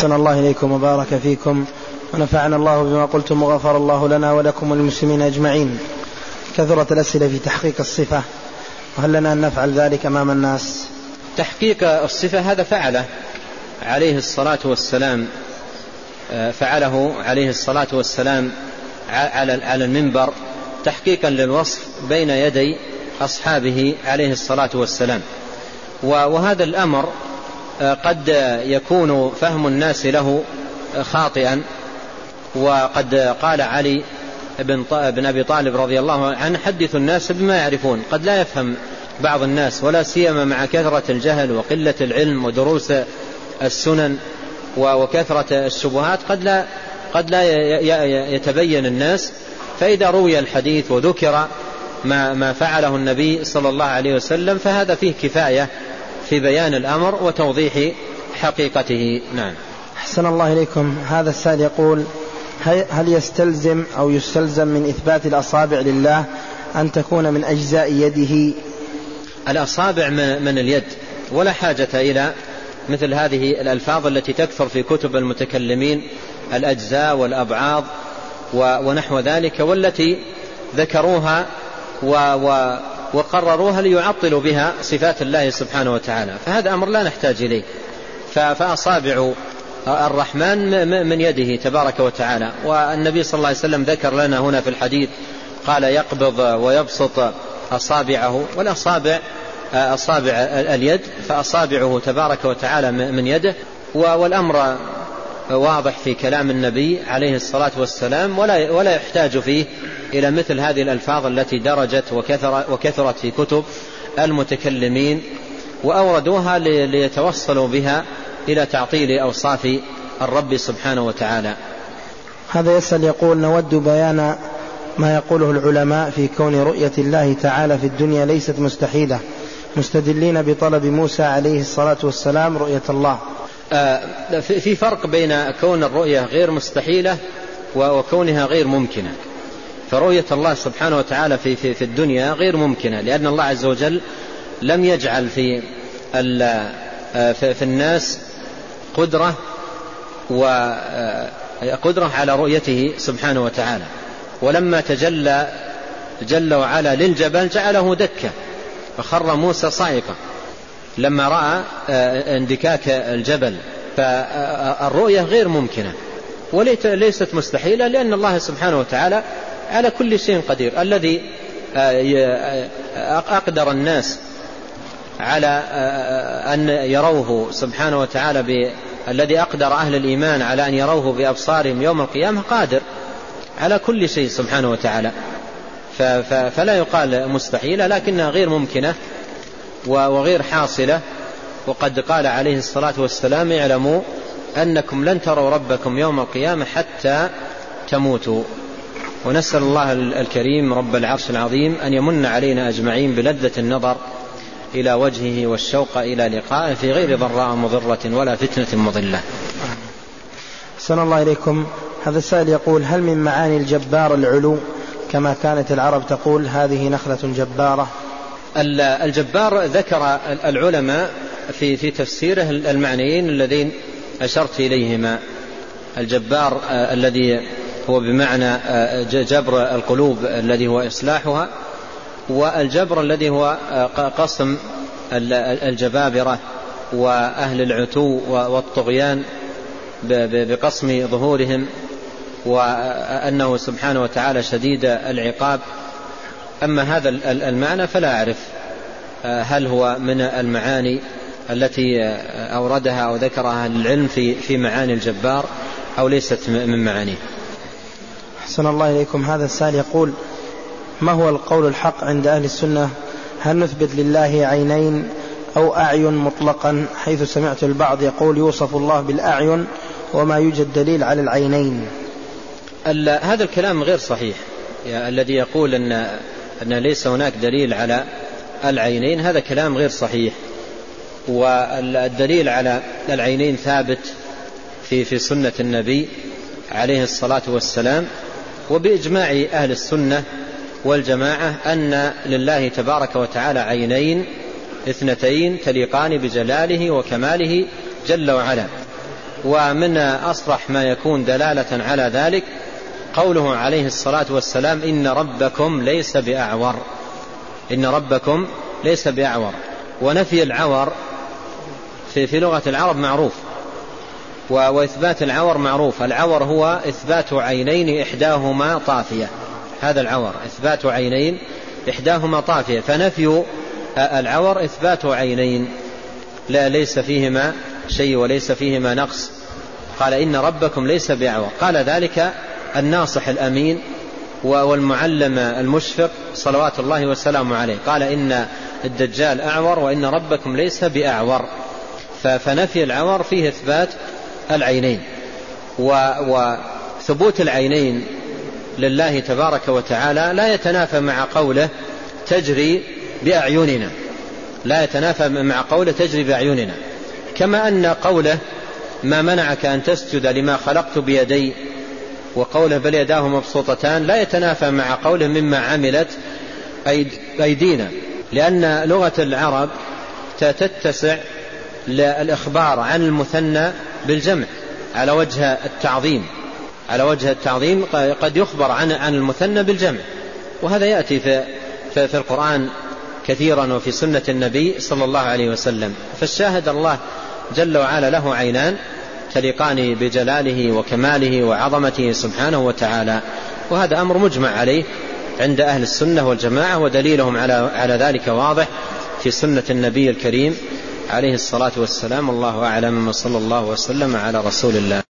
أحسن الله إليكم وبارك فيكم ونفعنا الله بما قلتم وغفر الله لنا ولكم وللمسلمين أجمعين. كثرت الأسئلة في تحقيق الصفة. وهل لنا أن نفعل ذلك أمام الناس؟ تحقيق الصفة هذا فعله عليه الصلاة والسلام آه، فعله عليه الصلاة والسلام على المنبر تحقيقا للوصف بين يدي أصحابه عليه الصلاة والسلام. وهذا الأمر قد يكون فهم الناس له خاطئا وقد قال علي بن, أبي طالب رضي الله عنه حدث الناس بما يعرفون. قد لا يفهم بعض الناس ولا سيما مع كثرة الجهل وقلة العلم ودروس السنن وكثرة الشبهات قد لا قد لا يتبين الناس. فإذا روي الحديث وذكر ما ما فعله النبي صلى الله عليه وسلم فهذا فيه كفاية في بيان الأمر وتوضيح حقيقته. نعم. أحسن الله إليكم. هذا السائل يقول هل يستلزم أو يستلزم من إثبات الأصابع لله أن تكون من أجزاء يده؟ الأصابع من اليد. ولا حاجة إلى مثل هذه الألفاظ التي تكثر في كتب المتكلمين الأجزاء والأبعاض ونحو ذلك والتي ذكروها وقرروها ليعطلوا بها صفات الله سبحانه وتعالى. فهذا أمر لا نحتاج إليه. فأصابع الرحمن من يده تبارك وتعالى. والنبي صلى الله عليه وسلم ذكر لنا هنا في الحديث قال يقبض ويبسط أصابعه. والأصابع أصابع اليد فأصابعه تبارك وتعالى من يده. والأمر واضح في كلام النبي عليه الصلاة والسلام ولا, ولا يحتاج فيه إلى مثل هذه الألفاظ التي درجت وكثر وكثرت في كتب المتكلمين وأوردوها ليتوصلوا بها إلى تعطيل أوصاف الرب سبحانه وتعالى. هذا يسأل يقول نود بيان ما يقوله العلماء في كون رؤية الله تعالى في الدنيا ليست مستحيلة. مستدلين بطلب موسى عليه الصلاة والسلام رؤية الله. آه، في فرق بين كون الرؤية غير مستحيلة وكونها غير ممكنة. فرؤية الله سبحانه وتعالى في, في, في الدنيا غير ممكنة لأن الله عز وجل لم يجعل في آه، في الناس قدرة وقدرة آه، على رؤيته سبحانه وتعالى. ولما تجلى جل وعلا للجبل جعله دكة فخر موسى صائقا. لما رأى آه، اندكاك الجبل فالرؤية غير ممكنة. وليست مستحيلة لأن الله سبحانه وتعالى على كل شيء قدير. الذي أقدر الناس على أن يروه سبحانه وتعالى الذي أقدر أهل الإيمان على أن يروه بأبصارهم يوم القيامة قادر على كل شيء سبحانه وتعالى. فلا يقال مستحيلة لكنها غير ممكنة وغير حاصلة. وقد قال عليه الصلاة والسلام اعلموا أنكم لن تروا ربكم يوم القيامة حتى تموتوا. ونسأل الله الكريم رب العرش العظيم أن يمن علينا أجمعين بلذة النظر إلى وجهه والشوق إلى لقائه في غير ضراء مضرة ولا فتنة مضلة. أحسن الله إليكم. هذا السائل يقول هل من معاني الجبار العلو؟ كما كانت العرب تقول هذه نخلة جبارة. الجبار ذكر العلماء في في تفسيره المعنيين اللذين أشرت إليهما. الجبار آه، الذي هو بمعنى آه، جبر القلوب الذي هو إصلاحها والجبر الذي هو آه، قسم الجبابرة وأهل العتو والطغيان بقسم ظهورهم وأنه سبحانه وتعالى شديد العقاب أما هذا المعنى فلا أعرف آه، هل هو من المعاني التي أوردها أو ذكرها العلم في معاني الجبار أو ليست من معانيه. أحسن الله إليكم. هذا السائل يقول ما هو القول الحق عند أهل السنة؟ هل نثبت لله عينين أو أعين مطلقا؟ حيث سمعت البعض يقول يوصف الله بالأعين وما يوجد دليل على العينين. هذا الكلام غير صحيح. الذي يقول أن, أن ليس هناك دليل على العينين هذا كلام غير صحيح. والدليل على العينين ثابت في في سنة النبي عليه الصلاة والسلام. وبإجماع أهل السنة والجماعة أن لله تبارك وتعالى عينين اثنتين تليقان بجلاله وكماله جل وعلا. ومن أصرح ما يكون دلالة على ذلك قوله عليه الصلاة والسلام إن ربكم ليس بأعور. إن ربكم ليس بأعور. ونفي العور في, في لغة العرب معروف. وإثبات العور معروف. العور هو إثبات عينين إحداهما طافية. هذا العور إثبات عينين إحداهما طافية. فنفي العور إثبات عينين. لا ليس فيهما شيء وليس فيهما نقص. قال إن ربكم ليس بأعور قال ذلك الناصح الأمين والمعلم المشفق صلوات الله وسلامه عليه. قال إن الدجال أعور وإن ربكم ليس بأعور. فنفي العور فيه إثبات العينين. وثبوت العينين لله تبارك وتعالى لا يتنافى مع قوله تجري بأعيننا. لا يتنافى مع قوله تجري بأعيننا. كما أن قوله ما منعك أن تسجد لما خلقت بيدي وقوله بل يداه مبسوطتان لا يتنافى مع قوله مما عملت أيدينا. لأن لغة العرب تتسع للإخبار عن المثنى بالجمع على وجه التعظيم. على وجه التعظيم قد يخبر عن عن المثنى بالجمع. وهذا يأتي في في, في القرآن كثيرا وفي سنة النبي صلى الله عليه وسلم. فالشاهد الله جل وعلا له عينان تليقان بجلاله وكماله وعظمته سبحانه وتعالى. وهذا أمر مجمع عليه عند أهل السنة والجماعة ودليلهم على على ذلك واضح في سنة النبي الكريم عليه الصلاة والسلام الله أعلم وصلى الله وسلم على رسول الله.